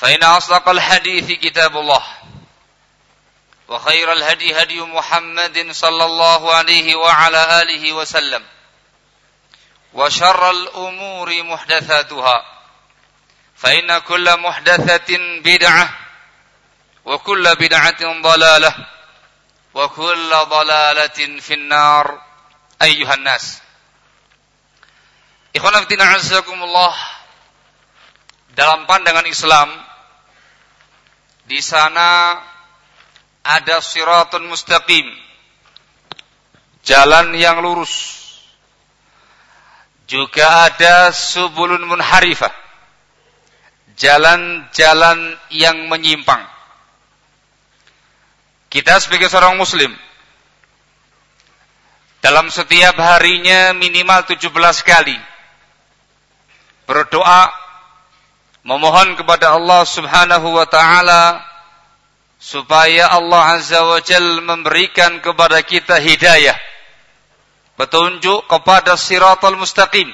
فإن أصدق الحديث كتاب الله وخير الهدي هدي محمد صلى الله عليه وعلى آله وسلم وشر الأمور محدثاتها فإن كل محدثة بدعة وكل بدعة ضلالة وكل ضلالة في النار أيها الناس. Ikhwan azakumullah dalam pandangan Islam di sana ada siratun mustaqim. Jalan yang lurus. Juga ada subulun munharifah. Jalan-jalan yang menyimpang. Kita sebagai seorang muslim dalam setiap harinya minimal 17 kali berdoa memohon kepada Allah Subhanahu wa taala supaya Allah Azza wa Jal memberikan kepada kita hidayah. Petunjuk kepada siratal mustaqim.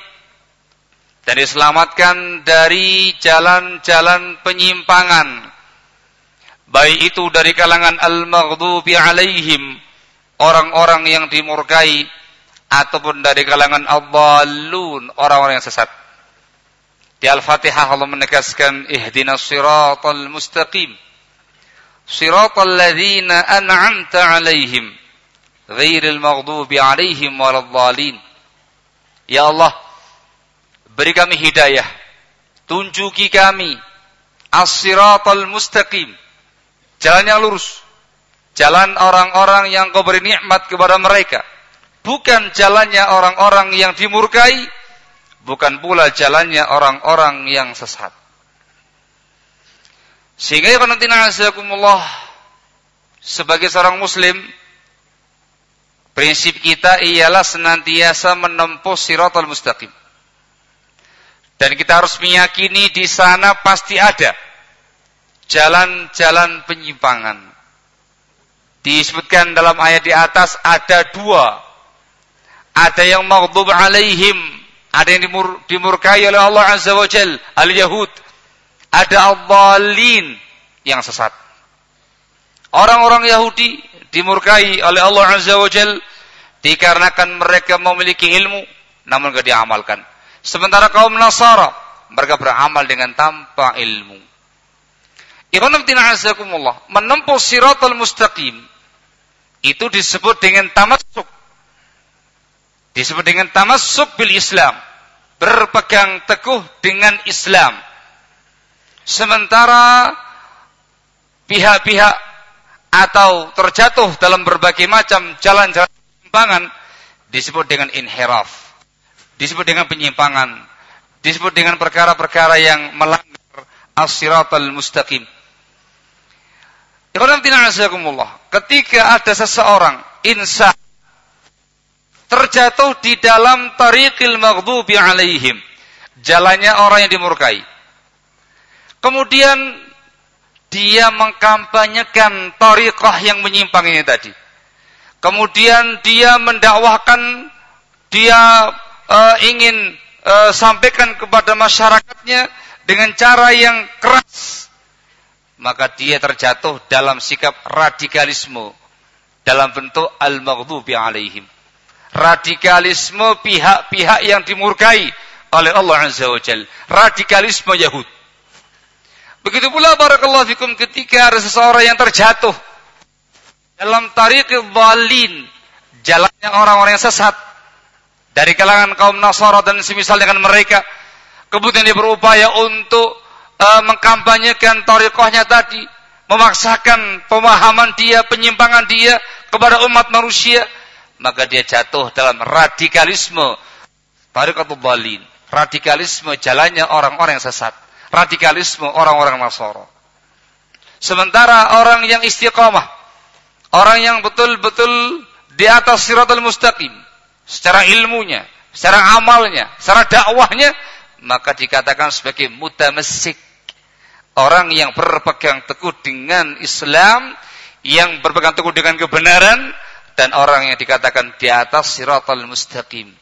Dan diselamatkan dari jalan-jalan penyimpangan. Baik itu dari kalangan al-maghdubi alaihim. Orang-orang yang dimurkai. Ataupun dari kalangan ad-dallun orang-orang yang sesat. Di Al-Fatihah Allah menegaskan ihdinas siratal mustaqim siratal ladzina an'amta alaihim ghairil maghdubi alaihim waladdallin ya Allah beri kami hidayah tunjuki kami as-siratal mustaqim Jalan yang lurus. Jalan orang-orang yang kau beri nikmat kepada mereka. Bukan jalannya orang-orang yang dimurkai. Bukan pula jalannya orang-orang yang sesat. Sehingga ya nanti na'azakumullah. Sebagai seorang muslim. Prinsip kita ialah senantiasa menempuh siratul mustaqim. Dan kita harus meyakini di sana pasti ada jalan-jalan penyimpangan. Disebutkan dalam ayat di atas ada dua. Ada yang maghdub alaihim, ada yang dimur, dimurkai oleh Allah Azza wa Jal, al-Yahud. Ada al-dhalin yang sesat. Orang-orang Yahudi dimurkai oleh Allah Azza wa Jal dikarenakan mereka memiliki ilmu namun tidak diamalkan. Sementara kaum Nasara mereka beramal dengan tanpa ilmu. Menempuh siratul mustaqim itu disebut dengan tamasuk. Disebut dengan tamasuk bil Islam. Berpegang teguh dengan Islam. Sementara pihak-pihak atau terjatuh dalam berbagai macam jalan-jalan penyimpangan disebut dengan inhiraf. Disebut dengan penyimpangan. Disebut dengan perkara-perkara yang melanggar as-siratal mustaqim. Ketika ada seseorang insan terjatuh di dalam tariqil maghdubi alaihim, jalannya orang yang dimurkai. Kemudian dia mengkampanyekan tariqah yang menyimpang ini tadi. Kemudian dia mendakwahkan, dia uh, ingin uh, sampaikan kepada masyarakatnya dengan cara yang keras. Maka dia terjatuh dalam sikap radikalisme dalam bentuk al-maghdubi alaihim. Radikalisme pihak-pihak yang dimurkai oleh Allah Azza wa Jal. Radikalisme Yahud. Begitu pula barakallahu fikum ketika ada seseorang yang terjatuh dalam tariqil dhalin, jalannya orang-orang yang sesat dari kalangan kaum Nasara dan semisal dengan mereka. Kemudian dia berupaya untuk uh, mengkampanyekan tariqahnya tadi, memaksakan pemahaman dia, penyimpangan dia kepada umat manusia, maka dia jatuh dalam radikalisme tariqatul dhalin, radikalisme jalannya orang-orang yang sesat, radikalisme orang-orang Nasara. Sementara orang yang istiqamah Orang yang betul-betul di atas siratul mustaqim. Secara ilmunya, secara amalnya, secara dakwahnya. Maka dikatakan sebagai mutamessik. Orang yang berpegang teguh dengan Islam. Yang berpegang teguh dengan kebenaran. Dan orang yang dikatakan di atas siratul mustaqim.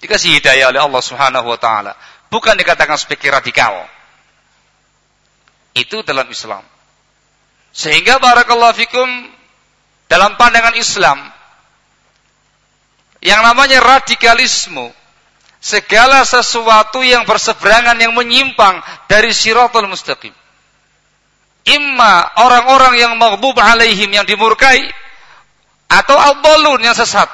Dikasih hidayah oleh Allah subhanahu wa ta'ala. Bukan dikatakan sebagai radikal. Itu dalam Islam. Sehingga barakallahu fikum dalam pandangan Islam yang namanya radikalisme segala sesuatu yang berseberangan yang menyimpang dari siratul mustaqim. Imma orang-orang yang maghdub alaihim yang dimurkai atau al yang sesat.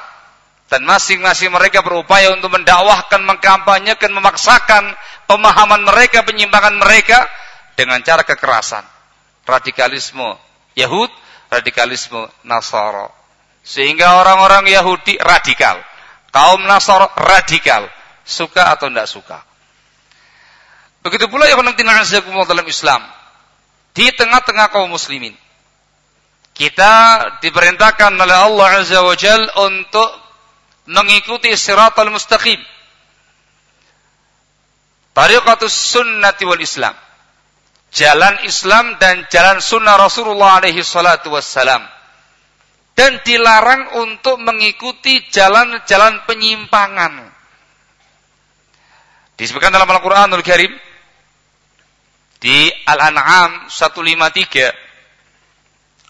Dan masing-masing mereka berupaya untuk mendakwahkan, mengkampanyekan, memaksakan pemahaman mereka, penyimpangan mereka dengan cara kekerasan radikalisme Yahud, radikalisme Nasara. Sehingga orang-orang Yahudi radikal, kaum Nasara radikal, suka atau tidak suka. Begitu pula yang dalam Islam. Di tengah-tengah kaum muslimin. Kita diperintahkan oleh Allah Azza wa Jal untuk mengikuti siratal mustaqim. Tariqatus sunnati wal Islam jalan Islam dan jalan sunnah Rasulullah alaihi salatu wassalam. Dan dilarang untuk mengikuti jalan-jalan penyimpangan. Disebutkan dalam Al-Quranul Karim. Di Al-An'am 153.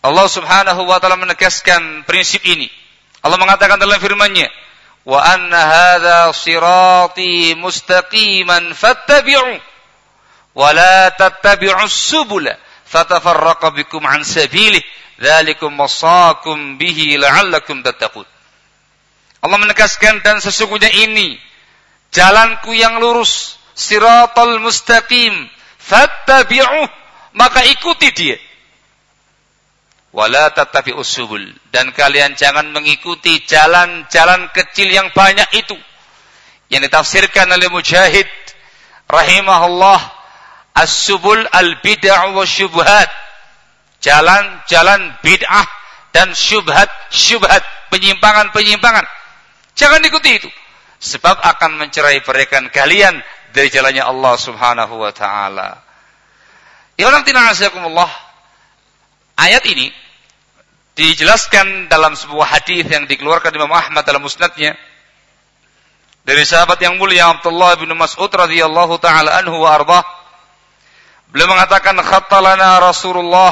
Allah subhanahu wa ta'ala menegaskan prinsip ini. Allah mengatakan dalam firman-Nya, wa anna hadha sirati mustaqiman fattabi'u wa la tattabi'us subula fatafarraqa bikum an sabilih. Dzalikum wasaqum bihi Allah menegaskan dan sesungguhnya ini jalanku yang lurus siratal mustaqim fattabi'u maka ikuti dia wala tattabi'us subul dan kalian jangan mengikuti jalan-jalan kecil yang banyak itu yang ditafsirkan oleh Mujahid rahimahullah as-subul al-bid'ah wa syubhat. Jalan-jalan bid'ah dan syubhat-syubhat, penyimpangan-penyimpangan. Jangan ikuti itu. Sebab akan mencerai berikan kalian dari jalannya Allah Subhanahu wa taala. Ya nanti nasihakumullah. Ayat ini dijelaskan dalam sebuah hadis yang dikeluarkan Imam Ahmad dalam musnadnya dari sahabat yang mulia Abdullah bin Mas'ud radhiyallahu taala anhu wa ardhah Beliau mengatakan khattalana Rasulullah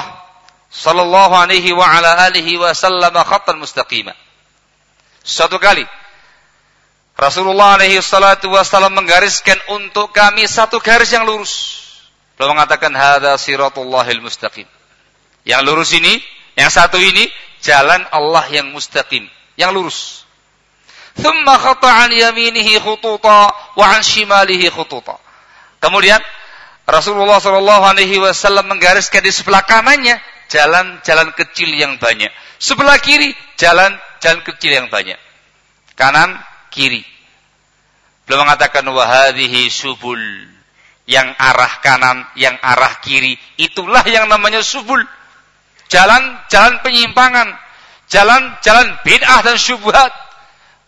sallallahu alaihi wa ala alihi wasallam khattan mustaqima. Suatu kali Rasulullah alaihi salatu wasallam menggariskan untuk kami satu garis yang lurus. Beliau mengatakan hadza siratullahil mustaqim. Yang lurus ini, yang satu ini jalan Allah yang mustaqim, yang lurus. Thumma an yaminihi khututa wa an shimalihi khututa. Kemudian Rasulullah Shallallahu Alaihi Wasallam menggariskan di sebelah kanannya jalan-jalan kecil yang banyak, sebelah kiri jalan-jalan kecil yang banyak, kanan kiri. Belum mengatakan wahadihi subul yang arah kanan, yang arah kiri, itulah yang namanya subul. Jalan-jalan penyimpangan, jalan-jalan bid'ah dan syubhat.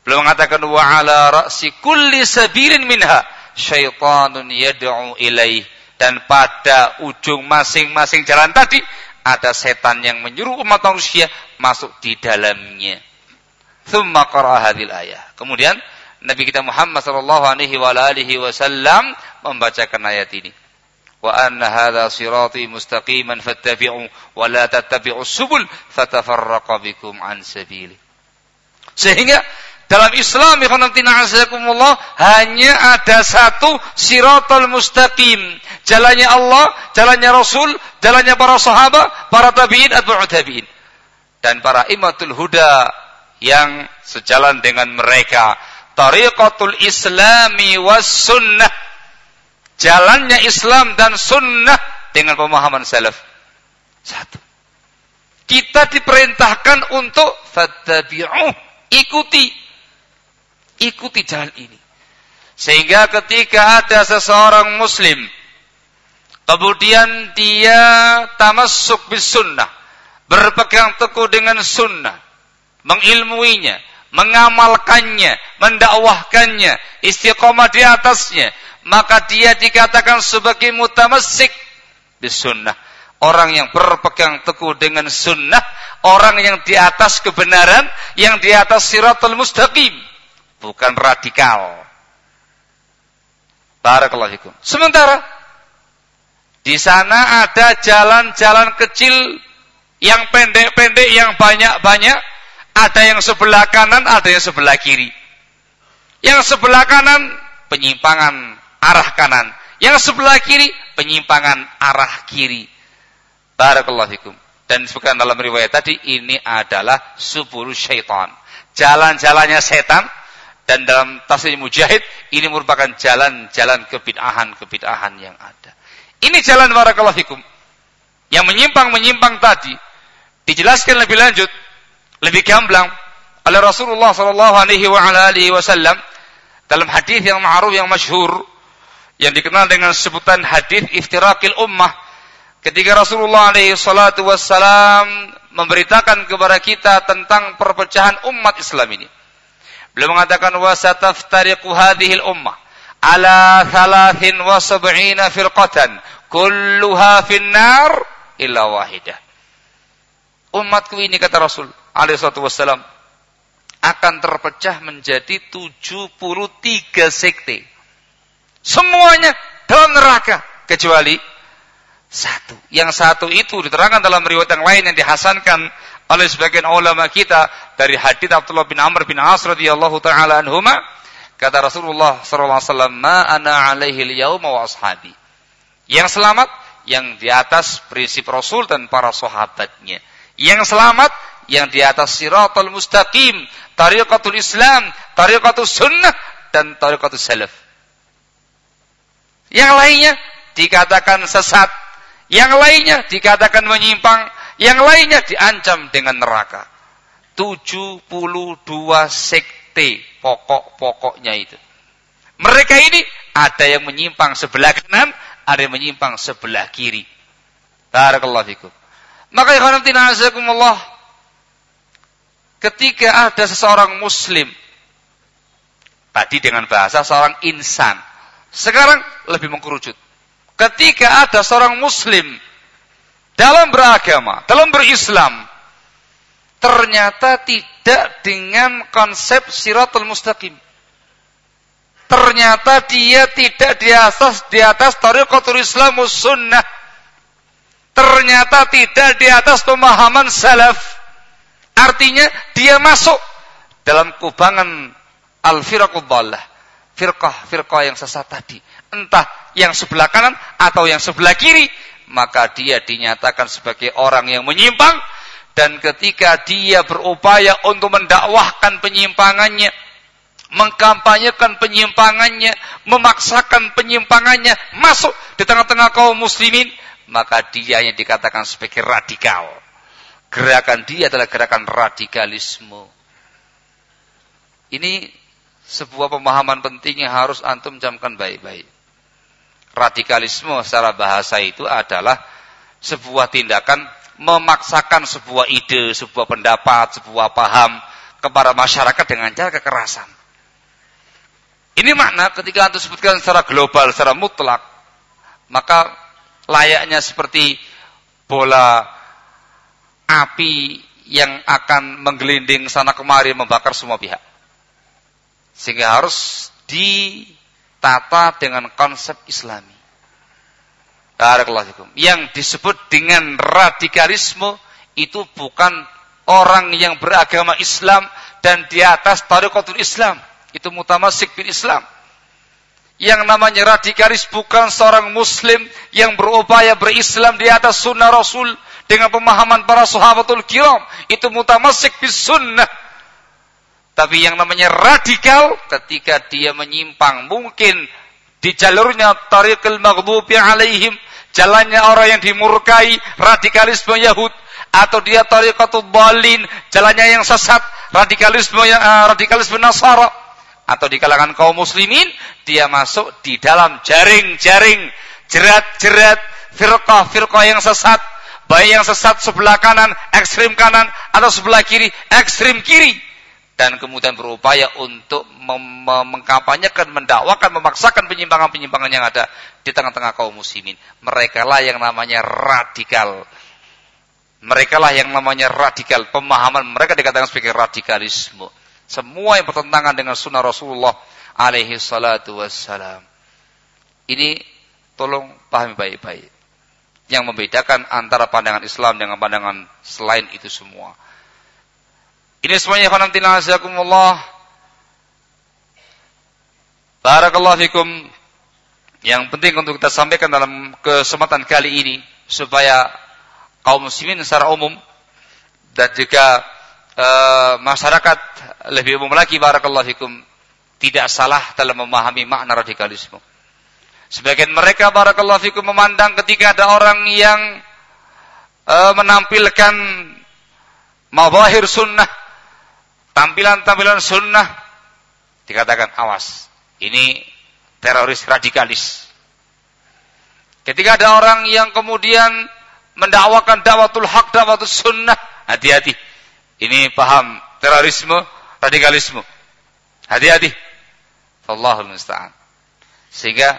Belum mengatakan wa ala ra'si kulli sabirin minha syaitanun yad'u ilaih Dan pada ujung masing-masing jalan tadi ada setan yang menyuruh umat manusia masuk di dalamnya. Thumma hadhil ayah. Kemudian Nabi kita Muhammad sallallahu alaihi wasallam membacakan ayat ini. Hadha sirati mustaqiman fattabi'u wa la tattabi'us subul fatafarraqa bikum an sabili. Sehingga dalam Islam azakumullah hanya ada satu siratal mustaqim. Jalannya Allah, jalannya Rasul, jalannya para sahabat, para tabi'in atau tabi'in. Dan para imatul huda yang sejalan dengan mereka. Tariqatul islami was sunnah. Jalannya Islam dan sunnah dengan pemahaman salaf. Satu. Kita diperintahkan untuk fattabi'uh. Ikuti Ikuti jalan ini. Sehingga ketika ada seseorang muslim, kemudian dia tamasuk bis sunnah, berpegang teguh dengan sunnah, mengilmuinya, mengamalkannya, mendakwahkannya, istiqomah di atasnya, maka dia dikatakan sebagai mutamasik bis sunnah. Orang yang berpegang teguh dengan sunnah, orang yang di atas kebenaran, yang di atas siratul mustaqim bukan radikal. Barakallahu. Sementara di sana ada jalan-jalan kecil yang pendek-pendek yang banyak-banyak, ada yang sebelah kanan, ada yang sebelah kiri. Yang sebelah kanan penyimpangan arah kanan, yang sebelah kiri penyimpangan arah kiri. Barakallahu fikum. Dan disebutkan dalam riwayat tadi ini adalah subur syaitan. Jalan-jalannya setan dan dalam tafsir Mujahid ini merupakan jalan-jalan kebid'ahan-kebid'ahan yang ada. Ini jalan barakallahu fikum. Yang menyimpang-menyimpang tadi dijelaskan lebih lanjut, lebih gamblang oleh Rasulullah wasallam dalam hadis yang ma'ruf yang masyhur yang dikenal dengan sebutan hadis iftirakil ummah ketika Rasulullah alaihi salatu wassalam memberitakan kepada kita tentang perpecahan umat Islam ini Beliau mengatakan wasataftariqu hadhihi al-ummah ala thalathin wa sab'ina firqatan kulluha finnar illa wahidah. Umatku ini kata Rasul alaihi wassalam akan terpecah menjadi 73 sekte. Semuanya dalam neraka kecuali satu. Yang satu itu diterangkan dalam riwayat yang lain yang dihasankan oleh sebagian ulama kita dari hadits Abdullah bin Amr bin As radhiyallahu taala anhuma kata Rasulullah sallallahu alaihi wasallam ma ana alaihi al wa ashabi. Yang selamat yang di atas prinsip Rasul dan para sahabatnya. Yang selamat yang di atas siratal mustaqim tariqatul Islam tariqatul sunnah dan tariqatul salaf yang lainnya dikatakan sesat yang lainnya dikatakan menyimpang yang lainnya diancam dengan neraka. 72 sekte pokok-pokoknya itu. Mereka ini ada yang menyimpang sebelah kanan, ada yang menyimpang sebelah kiri. Barakallahu fikum. Maka ya Allah ketika ada seseorang muslim tadi dengan bahasa seorang insan, sekarang lebih mengkerucut. Ketika ada seorang muslim dalam beragama, dalam berislam, ternyata tidak dengan konsep siratul mustaqim. Ternyata dia tidak di atas di atas tariqatul Islam sunnah. Ternyata tidak di atas pemahaman salaf. Artinya dia masuk dalam kubangan al-firaqud. Firqah-firqah yang sesat tadi. Entah yang sebelah kanan atau yang sebelah kiri maka dia dinyatakan sebagai orang yang menyimpang. Dan ketika dia berupaya untuk mendakwahkan penyimpangannya mengkampanyekan penyimpangannya memaksakan penyimpangannya masuk di tengah-tengah kaum muslimin maka dia yang dikatakan sebagai radikal. Gerakan dia adalah gerakan radikalisme. Ini sebuah pemahaman penting yang harus antum camkan baik-baik radikalisme secara bahasa itu adalah sebuah tindakan memaksakan sebuah ide, sebuah pendapat, sebuah paham kepada masyarakat dengan cara kekerasan. Ini makna ketika Anda sebutkan secara global, secara mutlak, maka layaknya seperti bola api yang akan menggelinding sana kemari membakar semua pihak. Sehingga harus ditata dengan konsep Islami. Yang disebut dengan radikalisme itu bukan orang yang beragama Islam dan di atas tarikatul Islam. Itu mutamasik bin Islam. Yang namanya radikalis bukan seorang muslim yang berupaya berislam di atas sunnah Rasul dengan pemahaman para sahabatul kiram. Itu mutamasik bin sunnah. Tapi yang namanya radikal ketika dia menyimpang mungkin di jalurnya tariqil maghdubi alaihim jalannya orang yang dimurkai radikalisme Yahud atau dia tariqatul dalin jalannya yang sesat radikalisme uh, radikalisme Nasara atau di kalangan kaum muslimin dia masuk di dalam jaring-jaring jerat-jerat firqah-firqah yang sesat baik yang sesat sebelah kanan ekstrim kanan atau sebelah kiri ekstrim kiri dan kemudian berupaya untuk mengkampanyekan, mendakwakan, memaksakan penyimpangan-penyimpangan yang ada di tengah-tengah kaum muslimin. Mereka lah yang namanya radikal. Mereka lah yang namanya radikal. Pemahaman mereka dikatakan sebagai radikalisme. Semua yang bertentangan dengan sunnah Rasulullah alaihi salatu wassalam. Ini tolong pahami baik-baik. Yang membedakan antara pandangan Islam dengan pandangan selain itu semua. Ini semuanya khonamtina azakumullah. Barakallahu fikum. Yang penting untuk kita sampaikan dalam kesempatan kali ini supaya kaum muslimin secara umum dan juga e, masyarakat lebih umum lagi barakallahu fikum tidak salah dalam memahami makna radikalisme. Sebagian mereka barakallahu fikum memandang ketika ada orang yang e, menampilkan mawahir sunnah tampilan-tampilan sunnah dikatakan awas ini teroris radikalis. Ketika ada orang yang kemudian mendakwakan dakwatul hak dakwatul sunnah hati-hati. Ini paham terorisme radikalisme. Hati-hati. Allahul musta'an. Sehingga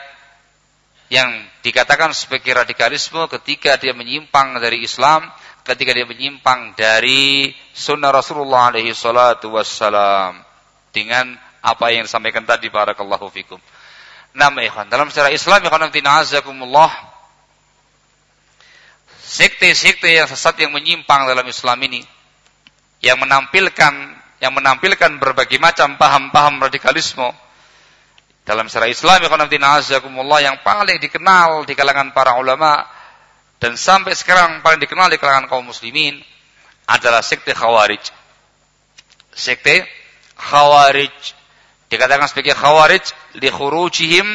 yang dikatakan sebagai radikalisme ketika dia menyimpang dari Islam ketika dia menyimpang dari sunnah Rasulullah alaihi salatu wassalam dengan apa yang disampaikan tadi barakallahu fikum. Nama ikhwan, dalam sejarah Islam ikhwan azakumullah sekte-sekte yang sesat yang menyimpang dalam Islam ini yang menampilkan yang menampilkan berbagai macam paham-paham radikalisme dalam sejarah Islam ikhwan azakumullah yang paling dikenal di kalangan para ulama dan sampai sekarang paling dikenal di kalangan kaum muslimin adalah sekte Khawarij. Sekte Khawarij dikatakan sebagai Khawarij li khurujihim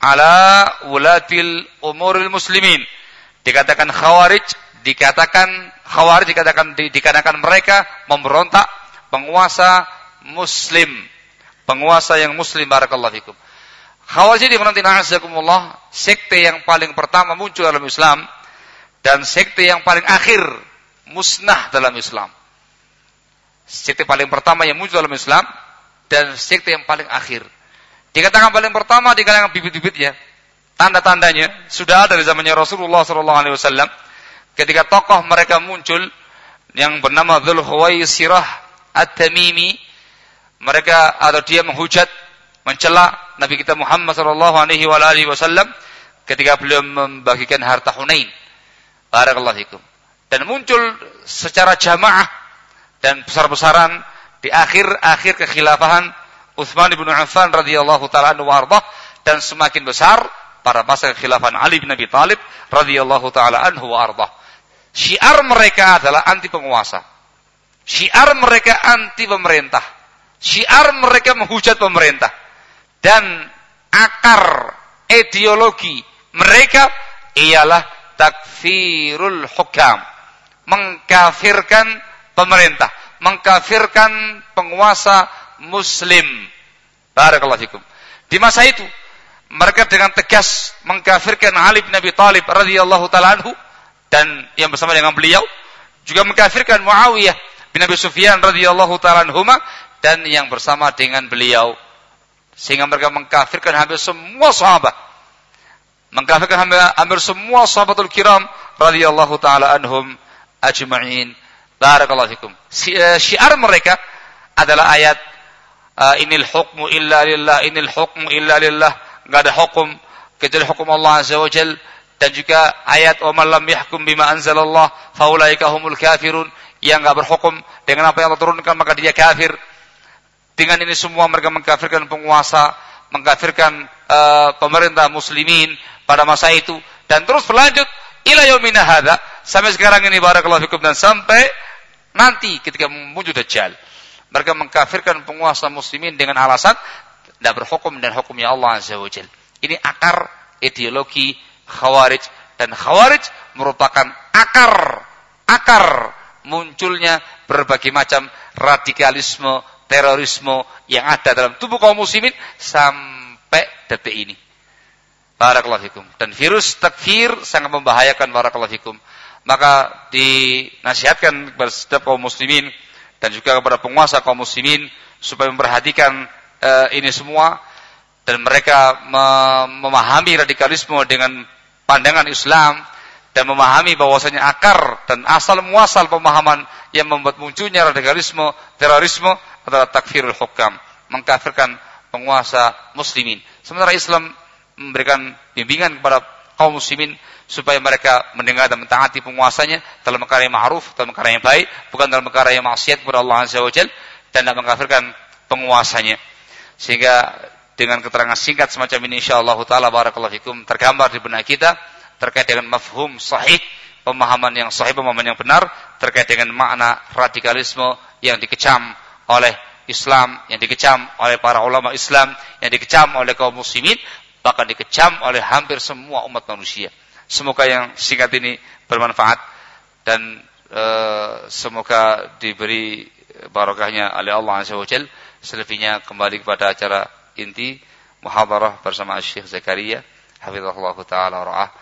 ala ulatil umuril muslimin. Dikatakan Khawarij, dikatakan Khawarij dikatakan dikatakan mereka memberontak penguasa muslim. Penguasa yang muslim barakallahu fikum. Khawarij ini azakumullah sekte yang paling pertama muncul dalam Islam dan sekte yang paling akhir musnah dalam Islam. Sekte paling pertama yang muncul dalam Islam dan sekte yang paling akhir. Dikatakan paling pertama di kalangan bibit-bibitnya, tanda-tandanya sudah ada di zamannya Rasulullah sallallahu alaihi wasallam ketika tokoh mereka muncul yang bernama Dzul Khuwaisirah At-Tamimi mereka atau dia menghujat mencela Nabi kita Muhammad sallallahu alaihi wasallam ketika beliau membagikan harta Hunain Barakallahu fikum. Dan muncul secara jamaah dan besar-besaran di akhir-akhir kekhilafahan Utsman bin Affan radhiyallahu taala anhu dan semakin besar pada masa kekhilafahan Ali bin Abi Thalib radhiyallahu taala anhu warḍah. Syiar mereka adalah anti penguasa. Syiar mereka anti pemerintah. Syiar mereka menghujat pemerintah. Dan akar ideologi mereka ialah takfirul hukam. Mengkafirkan pemerintah. Mengkafirkan penguasa muslim. Barakallahu fikum. Di masa itu, mereka dengan tegas mengkafirkan Ali bin Abi Thalib radhiyallahu taala anhu dan yang bersama dengan beliau juga mengkafirkan Muawiyah bin Abi Sufyan radhiyallahu taala anhuma dan yang bersama dengan beliau sehingga mereka mengkafirkan hampir semua sahabat mengkafirkan hampir, semua sahabatul kiram radhiyallahu taala anhum ajma'in. Barakallahu fikum. Si, uh, syiar mereka adalah ayat uh, inil hukmu illa lillah, inil hukmu illa lillah. Enggak ada hukum kecuali hukum Allah Azza wa Jal dan juga ayat wa man lam yahkum bima anzalallah faulaika humul kafirun yang enggak berhukum dengan apa yang Allah turunkan maka dia kafir. Dengan ini semua mereka mengkafirkan penguasa, mengkafirkan uh, pemerintah muslimin pada masa itu dan terus berlanjut ila yaumina hadza sampai sekarang ini barakallahu fikum dan sampai nanti ketika muncul dajjal. Mereka mengkafirkan penguasa muslimin dengan alasan tidak berhukum dan hukumnya Allah azza wajal ini akar ideologi khawarij dan khawarij merupakan akar akar munculnya berbagai macam radikalisme terorisme yang ada dalam tubuh kaum muslimin sampai detik ini Barakallahu fikum. Dan virus takfir sangat membahayakan barakallahu fikum. Maka dinasihatkan kepada setiap kaum muslimin dan juga kepada penguasa kaum muslimin supaya memperhatikan uh, ini semua dan mereka memahami radikalisme dengan pandangan Islam dan memahami bahwasanya akar dan asal muasal pemahaman yang membuat munculnya radikalisme, terorisme adalah takfirul hukam, mengkafirkan penguasa muslimin. Sementara Islam memberikan bimbingan kepada kaum muslimin supaya mereka mendengar dan mentaati penguasanya dalam perkara yang ma'ruf, dalam perkara yang baik, bukan dalam perkara yang maksiat kepada Allah Azza wa Jal dan tidak mengkafirkan penguasanya. Sehingga dengan keterangan singkat semacam ini insyaallah taala barakallahu fikum tergambar di benak kita terkait dengan mafhum sahih, pemahaman yang sahih, pemahaman yang benar terkait dengan makna radikalisme yang dikecam oleh Islam, yang dikecam oleh para ulama Islam, yang dikecam oleh kaum muslimin, bahkan dikecam oleh hampir semua umat manusia. Semoga yang singkat ini bermanfaat dan e, semoga diberi barokahnya oleh Allah Azza wa Jal. Selebihnya kembali kepada acara inti muhadarah bersama Syekh Zakaria hafizahullah taala ra'ah